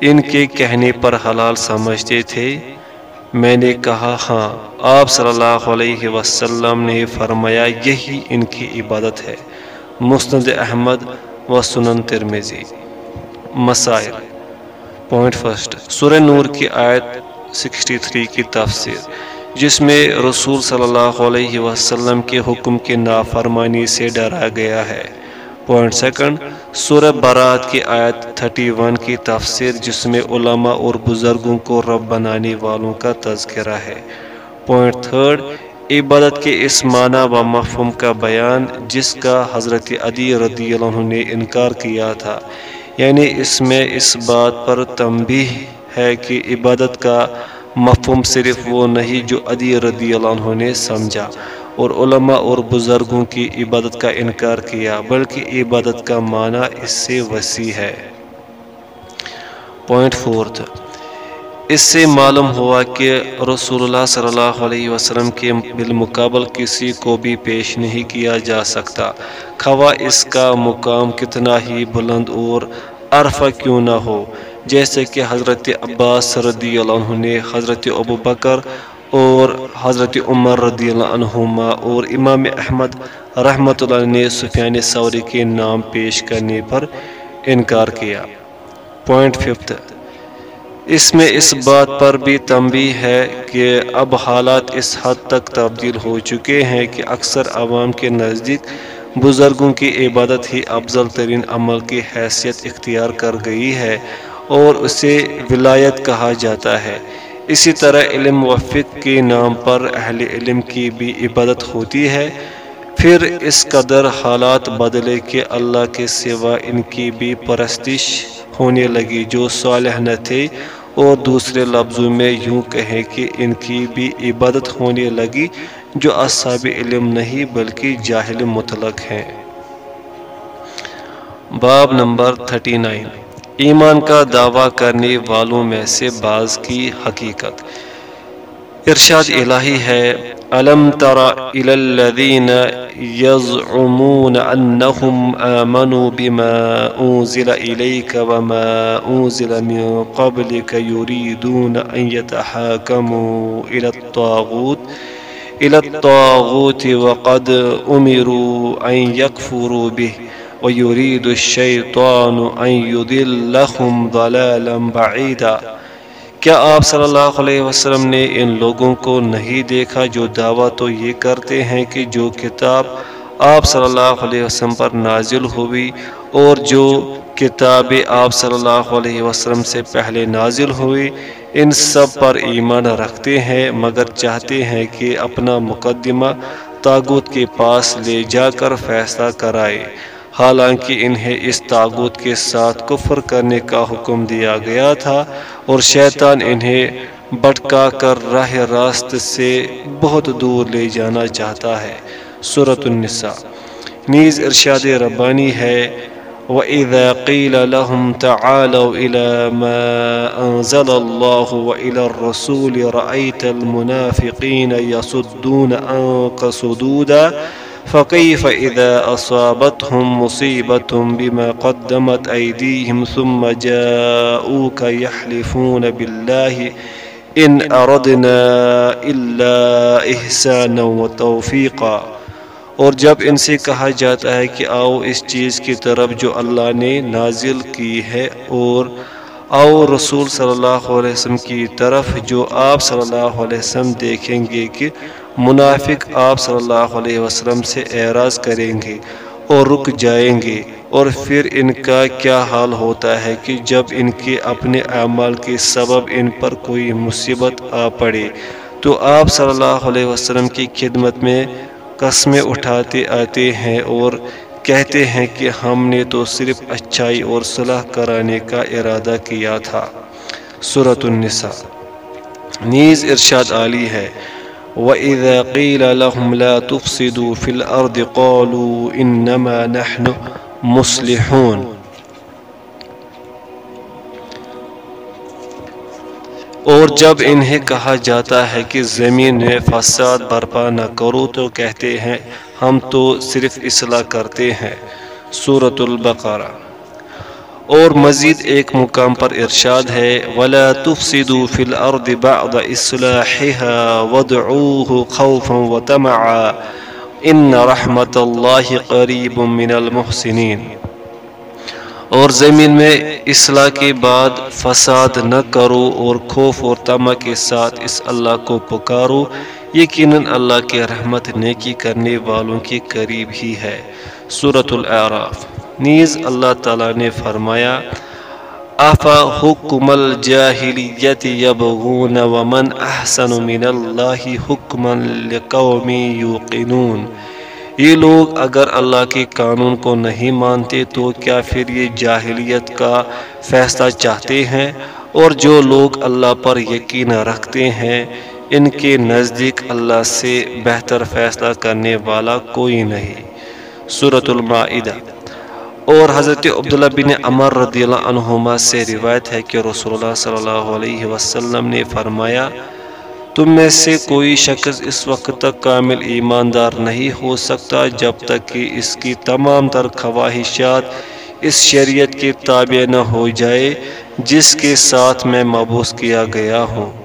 Speaker 2: ان کے کہنے پر حلال سمجھتے تھے؟ میں نے کہا ہاں آپ صلی اللہ علیہ وسلم نے فرمایا، یہی ان کی عبادت ہے۔ مسند احمد و سنن ترمیزی مسائل۔ پوائنٹ فرسٹ، سورہ نور کی آیت 63 کی تفسیر۔ جس میں رسول صلی اللہ علیہ وسلم کے حکم کی نافرمانی سے ڈرا گیا ہے۔ پوائنٹ سیکنڈ سورہ برات کی آیت 31 کی تفسیر جس میں علماء اور بزرگوں کو رب بنانے والوں کا تذکرہ ہے پوائنٹ تھرڈ عبادت کے اس معنی و مفہوم کا بیان جس کا حضرت عدی رضی اللہ عنہ نے انکار کیا تھا یعنی اس میں اس بات پر تنبیہ ہے کہ عبادت کا مفہوم صرف وہ نہیں جو عدی رضی اللہ عنہ نے سمجھا اور علماء اور بزرگوں کی عبادت کا انکار کیا، بلکہ عبادت کا معنی اس سے وسیع ہے۔ پوائنٹ فورتھ اس سے معلوم ہوا کہ رسول اللہ صلی اللہ علیہ وسلم کے بالمقابل کسی کو بھی پیش نہیں کیا جا سکتا۔ خواہ اس کا مقام کتنا ہی بلند اور عرفہ کیوں نہ ہو، جیسے کہ حضرت عباس رضی اللہ عنہ نے حضرت ابو بکر اور حضرت عمر رضی اللہ عنہما اور امام احمد رحمۃ اللہ نے سفیان سوری کے نام پیش کرنے پر انکار کیا۔ پوائنٹ ففتھ اس میں اس بات پر بھی تنبی ہے کہ اب حالات اس حد تک تبدیل ہو چکے ہیں کہ اکثر عوام کے نزدیک بزرگوں کی عبادت ہی افضل ترین عمل کی حیثیت اختیار کر گئی ہے اور اسے ولایت کہا جاتا ہے۔ اسی طرح علم و فقہ کے نام پر اہل علم کی بھی عبادت ہوتی ہے۔ پھر اس قدر حالات بدلے کہ اللہ کے سوا ان کی بھی پرستش ہونے لگی جو صالح نہ تھے۔ اور دوسرے لفظوں میں یوں کہیں کہ ان کی بھی عبادت ہونے لگی جو اصحاب علم نہیں بلکہ جاہل مطلق ہیں۔ باب نمبر 39 ایمان کا دعویٰ کرنے والوں میں سے بعض کی حقیقت۔ ارشاد الہی ہے علم تر الى الذين يزعمون انهم آمنوا بما انزل اليك وما انزل من قبلك يريدون ان يتحاكموا الى الطاغوت الى الطاغوت وقد امروا ان يكفروا به ويريد الشيطان أن يضلهم ضلالا بعيدا۔ کیا آپ صلی اللہ علیہ وسلم نے ان لوگوں کو نہیں دیکھا جو دعویٰ تو یہ کرتے ہیں کہ جو کتاب آپ صلی اللہ علیہ وسلم پر نازل ہوئی اور جو کتاب آپ صلی اللہ علیہ وسلم سے پہلے نازل ہوئی، ان سب پر ایمان رکھتے ہیں، مگر چاہتے ہیں کہ اپنا مقدمہ تاغت کے پاس لے جا کر فیصلہ کرائے۔ حالانکہ انہیں اس تعبت کے ساتھ کفر کرنے کا حکم دیا گیا تھا اور شیطان انہیں بٹکا کر راہ راست سے بہت دور لے جانا چاہتا ہے۔ صورت النساء۔ نیز ارشاد ربانی ہے، وَإِذَا قِيلَ لَهُمْ تَعَالَوْا إِلَى مَا أَنزَلَ اللَّهُ وَإِلَى الرَّسُولِ رَأَيْتَ الْمُنَافِقِينَ يَصُدُّونَ أَنْقَ صُدُودًا فكيف إذا أصابتهم مصيبة بما قدمت أيديهم ثم جاءوك يحلفون بالله إن أردنا إلا إحسانا وتوفيقا۔ اور جب ان سے کہا جاتا ہے کہ آؤ اس چیز کی طرف جو اللہ نے نازل کی ہے اور آؤ رسول صلی اللہ علیہ وسلم کی طرف جو آپ صلی اللہ علیہ وسلم دیکھیں گے کہ منافق آپ صلی اللہ علیہ وسلم سے اعراض کریں گے اور رک جائیں گے اور پھر ان کا کیا حال ہوتا ہے کہ جب ان کے اپنے اعمال کے سبب ان پر کوئی مصیبت آ پڑے، تو آپ صلی اللہ علیہ وسلم کی خدمت میں قسمیں اٹھاتے آتے ہیں اور کہتے ہیں کہ ہم نے تو صرف اچھائی اور صلح کرانے کا ارادہ کیا تھا۔ صورت النساء۔ نیز ارشاد عالی ہے۔ وَإِذَا قِيلَ لَهُمْ لَا تُفْسِدُوا فِي الْأَرْضِ قَالُوا إِنَّمَا نَحْنُ مُصْلِحُونَ اور جب انہیں کہا جاتا ہے کہ زمین میں فساد برپا نہ کرو تو کہتے ہیں، ہم تو صرف اصلاح کرتے ہیں۔ سورة البقرہ اور مزید ایک مقام پر ارشاد ہے، وَلَا تُفْسِدُوا فِي الْأَرْضِ بَعْدَ إِصْلَاحِهَا وَادْعُوهُ خَوْفًا وَطَمَعًا إِنَّ رَحْمَةَ اللَّهِ قَرِيبٌ مِّنَ الْمُحْسِنِينَ۔ اور زمین میں اصلاح کے بعد فساد نہ کرو اور خوف اور تما کے ساتھ اس اللہ کو پکارو۔ یقیناً اللہ کے رحمت نیکی کرنے والوں کے قریب ہی ہے۔ صورت الاعراف نیز اللہ تعالیٰ نے فرمایا، افا حکم الجاہلیت یبغون ومن احسن من اللہ حکما لقوم یوقنون یہ لوگ اگر اللہ کے قانون کو نہیں مانتے تو کیا پھر یہ جاہلیت کا فیصلہ چاہتے ہیں؟ اور جو لوگ اللہ پر یقین رکھتے ہیں، ان کے نزدیک اللہ سے بہتر فیصلہ کرنے والا کوئی نہیں۔ صورت المائدہ اور حضرت عبداللہ بن عمر رضی اللہ عنہما سے روایت ہے کہ رسول اللہ صلی اللہ علیہ وسلم نے فرمایا، تم میں سے کوئی شخص اس وقت تک کامل ایماندار نہیں ہو سکتا جب تک کہ اس کی تمام تر خواہشات اس شریعت کے تابع نہ ہو جائے، جس کے ساتھ میں مبوس کیا گیا ہوں۔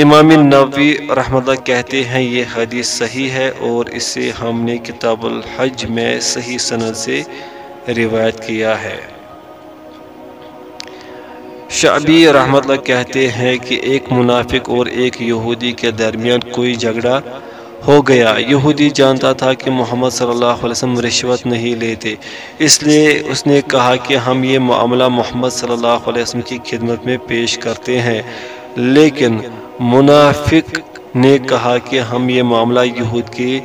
Speaker 2: امام نوی رحمۃ اللہ کہتے ہیں یہ حدیث صحیح ہے اور اسے ہم نے کتاب الحج میں صحیح سند سے روایت کیا ہے۔ شعبی رحمت اللہ کہتے ہیں کہ ایک منافق اور ایک یہودی کے درمیان کوئی جھگڑا ہو گیا۔ یہودی جانتا تھا کہ محمد صلی اللہ علیہ وسلم رشوت نہیں لیتے، اس لیے اس نے کہا کہ ہم یہ معاملہ محمد صلی اللہ علیہ وسلم کی خدمت میں پیش کرتے ہیں، لیکن منافق نے کہا کہ ہم یہ معاملہ یہود کے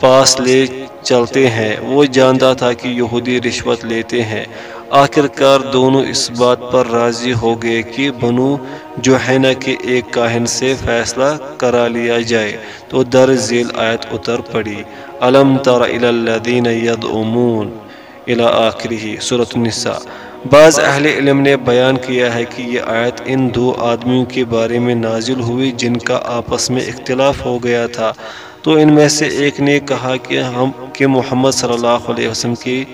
Speaker 2: پاس لے چلتے ہیں۔ وہ جانتا تھا کہ یہودی رشوت لیتے ہیں۔ آخر کار دونوں اس بات پر راضی ہو گئے کہ بنو جو ہے کہ ایک کاہن سے فیصلہ کرا لیا جائے۔ تو در ذیل آیت اتر پڑی۔ علم تر الذین یدعمون الى آخری صورت النساء۔ بعض اہل علم نے بیان کیا ہے کہ یہ آیت ان دو آدمیوں کے بارے میں نازل ہوئی جن کا آپس میں اختلاف ہو گیا تھا۔ تو ان میں سے ایک نے کہا کہ ہم کہ محمد صلی اللہ علیہ وسلم کی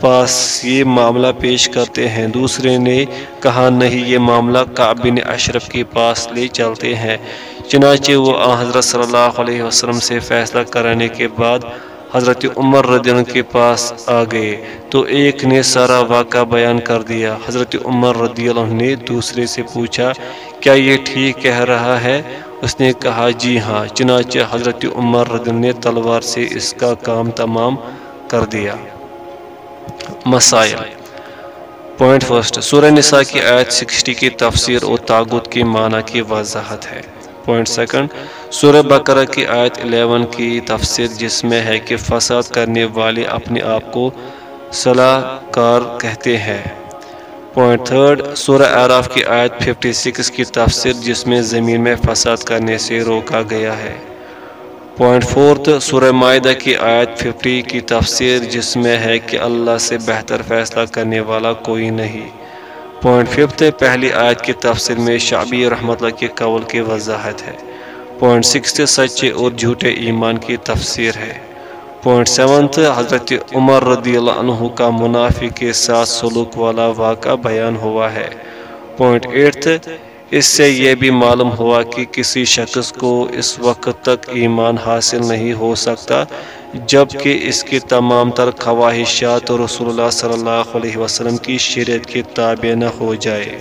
Speaker 2: پاس یہ معاملہ پیش کرتے ہیں۔ دوسرے نے کہا، نہیں، یہ معاملہ کعب بن اشرف کے پاس لے چلتے ہیں۔ چنانچہ وہ حضرت صلی اللہ علیہ وسلم سے فیصلہ کرانے کے بعد حضرت عمر رضی اللہ کے پاس آ گئے تو ایک نے سارا واقعہ بیان کر دیا۔ حضرت عمر رضی اللہ نے دوسرے سے پوچھا، کیا یہ ٹھیک کہہ رہا ہے؟ اس نے کہا جی ہاں چنانچہ حضرت عمر رضی اللہ نے تلوار سے اس کا کام تمام کر دیا۔ مسائل۔ پوائنٹ فرسٹ، سورہ نساء کی آیت سکسٹی کی تفسیر اور تاغت کی معنی کی وضاحت ہے۔ پوائنٹ سیکنڈ سورہ بقرہ کی آیت 11 کی تفسیر جس میں ہے کہ فساد کرنے والے اپنے آپ کو صلاح کار کہتے ہیں۔ پوائنٹ تھرڈ سورہ عراف کی آیت 56 کی تفسیر جس میں زمین میں فساد کرنے سے روکا گیا ہے۔ پوائنٹ فورتھ سورہ معاہدہ کی آیت ففٹی کی تفسیر جس میں ہے کہ اللہ سے بہتر فیصلہ کرنے والا کوئی نہیں۔ پوائنٹ ففتھ پہلی آیت کی تفسیر میں شعبی رحمت اللہ کے قول کی وضاحت ہے۔ پوائنٹ سکس سچے اور جھوٹے ایمان کی تفسیر ہے۔ پوائنٹ سیونتھ، حضرت عمر رضی اللہ عنہ کا منافع کے ساتھ سلوک والا واقعہ بیان ہوا ہے۔ پوائنٹ ایٹھ اس سے یہ بھی معلوم ہوا کہ کسی شخص کو اس وقت تک ایمان حاصل نہیں ہو سکتا جبکہ اس کی تمام تر خواہشات رسول اللہ صلی اللہ علیہ وسلم کی شریعت کے تابع نہ ہو جائے۔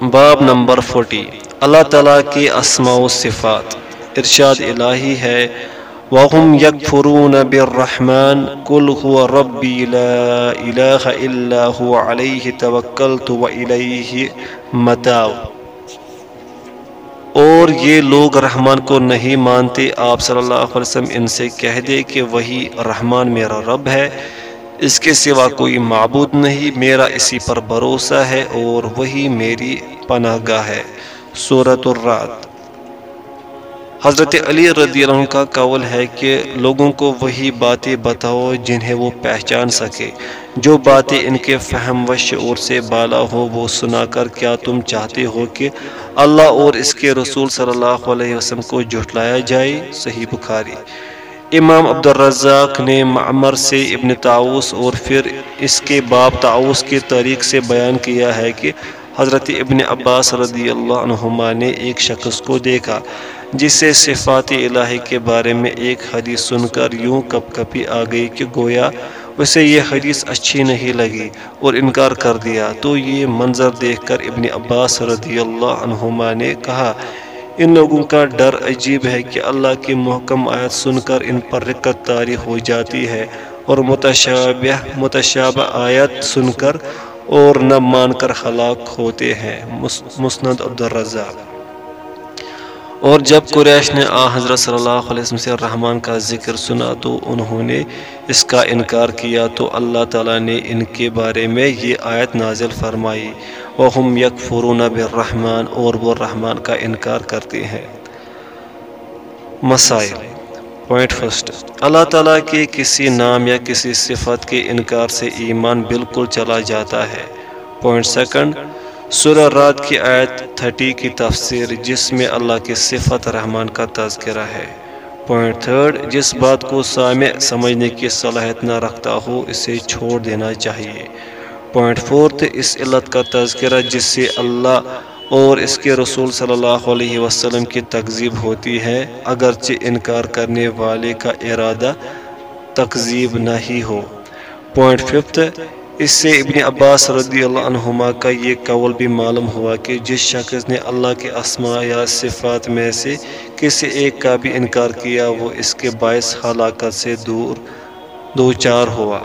Speaker 2: باب نمبر فورٹی اللہ تعالیٰ کی اسماء و صفات۔ ارشاد الہی ہے، وهم يكفرون بالرحمن قل هو ربي لا إله إلا هو عليه توكلت وإليه متاو
Speaker 1: اور یہ لوگ رحمان کو نہیں مانتے، آپ صلی اللہ علیہ وسلم ان سے کہہ دے کہ وہی رحمان میرا رب ہے، اس کے سوا کوئی معبود نہیں، میرا اسی پر بھروسہ ہے اور وہی میری پناہ گاہ ہے۔ صورت الرات حضرت علی رضی اللہ عنہ کا قول ہے کہ لوگوں کو وہی باتیں بتاؤ جنہیں وہ پہچان سکے۔ جو باتیں ان کے فہم و شعور سے بالا ہو وہ سنا کر کیا تم چاہتے ہو کہ اللہ اور اس کے رسول صلی اللہ علیہ وسلم کو جھٹلایا جائے؟ صحیح بخاری۔ امام عبد الرزاق نے معمر سے ابن تعاوس اور پھر اس کے باب تعاوس کے طریق سے بیان کیا ہے کہ حضرت ابن عباس رضی اللہ عنہما نے ایک شخص کو دیکھا۔ جس سے صفات الہی کے بارے میں ایک حدیث سن کر یوں کپ کپی آ گئی کہ گویا اسے یہ حدیث اچھی نہیں لگی اور انکار کر دیا۔ تو یہ منظر دیکھ کر ابن عباس رضی اللہ عنہما نے کہا، ان لوگوں کا ڈر عجیب ہے کہ اللہ کی محکم آیت سن کر ان پر رکت تاری ہو جاتی ہے اور متشابہ متشابہ آیت سن کر اور نہ مان کر ہلاک ہوتے ہیں۔ مسند عبدالرزاق۔ اور جب قریش نے آ حضرت صلی اللہ علیہ وسلم سے رحمان کا ذکر سنا تو انہوں نے اس کا انکار کیا تو اللہ تعالیٰ نے ان کے بارے میں یہ آیت نازل فرمائی۔ وہم یک بالرحمن اور وہ رحمان کا انکار کرتے ہیں۔ مسائل۔ پوائنٹ فرسٹ اللہ تعالیٰ کے کسی نام یا کسی صفت کے انکار سے ایمان بالکل چلا جاتا ہے۔ پوائنٹ سیکنڈ سورہ رات کی آیت تھرٹی کی تفسیر جس میں اللہ کی صفت رحمان کا تذکرہ ہے۔ پوائنٹ تھرڈ جس بات کو سامع سمجھنے کی صلاحیت نہ رکھتا ہو، اسے چھوڑ دینا چاہیے۔ پوائنٹ فورتھ اس علت کا تذکرہ جس سے اللہ اور اس کے رسول صلی اللہ علیہ وسلم کی تکذیب ہوتی ہے، اگرچہ انکار کرنے والے کا ارادہ تکذیب نہ ہی ہو۔ پوائنٹ ففتھ اس سے ابن عباس رضی اللہ عنہما کا یہ قول بھی معلوم ہوا کہ جس شخص نے اللہ کے اسماء یا صفات میں سے کسی ایک کا بھی انکار کیا وہ اس کے باعث ہلاکت سے دور، دو چار ہوا۔